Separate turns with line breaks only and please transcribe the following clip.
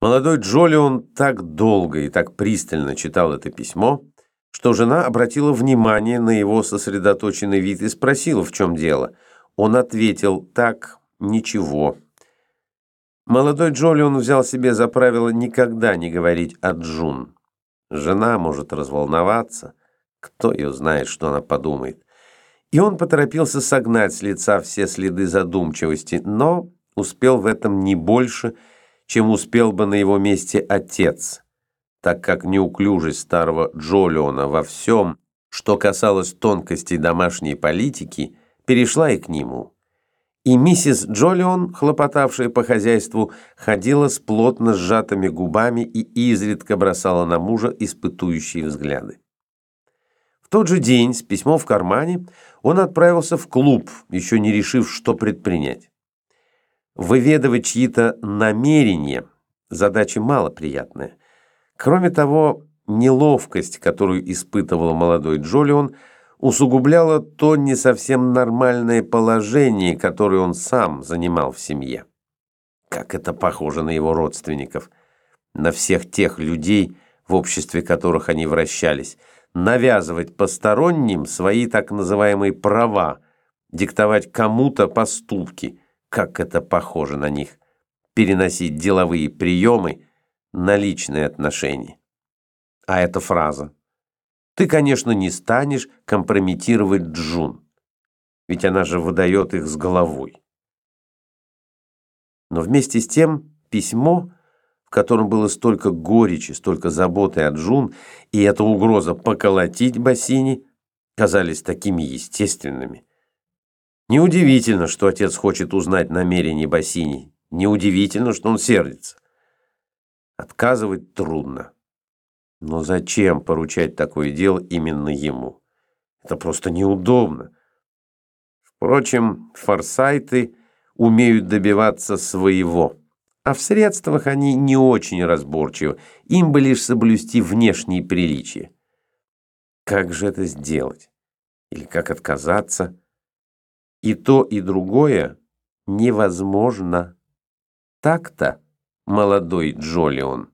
Молодой Джолион так долго и так пристально читал это письмо, что жена обратила внимание на его сосредоточенный вид и спросила, в чем дело. Он ответил «Так, ничего». Молодой Джолион взял себе за правило никогда не говорить о Джун. Жена может разволноваться, кто ее знает, что она подумает. И он поторопился согнать с лица все следы задумчивости, но успел в этом не больше, чем успел бы на его месте отец, так как неуклюжесть старого Джолиона во всем, что касалось тонкостей домашней политики, перешла и к нему. И миссис Джолион, хлопотавшая по хозяйству, ходила с плотно сжатыми губами и изредка бросала на мужа испытующие взгляды. В тот же день, с письмом в кармане, он отправился в клуб, еще не решив, что предпринять. Выведывать чьи-то намерения – задача малоприятная. Кроме того, неловкость, которую испытывал молодой Джолион, усугубляла то не совсем нормальное положение, которое он сам занимал в семье. Как это похоже на его родственников, на всех тех людей, в обществе которых они вращались, навязывать посторонним свои так называемые права, диктовать кому-то поступки – как это похоже на них. Переносить деловые приемы на личные отношения. А эта фраза. Ты, конечно, не станешь компрометировать Джун. Ведь она же выдает их с головой. Но вместе с тем письмо, в котором было столько горечи, столько заботы о Джун, и эта угроза поколотить Бассини, казались такими естественными. Неудивительно, что отец хочет узнать намерения Бассини. Неудивительно, что он сердится. Отказывать трудно. Но зачем поручать такое дело именно ему? Это просто неудобно. Впрочем, форсайты умеют добиваться своего. А в средствах они не очень разборчивы. Им бы лишь соблюсти внешние приличия. Как же это сделать? Или как отказаться? И то, и другое невозможно. Так-то, молодой Джолион.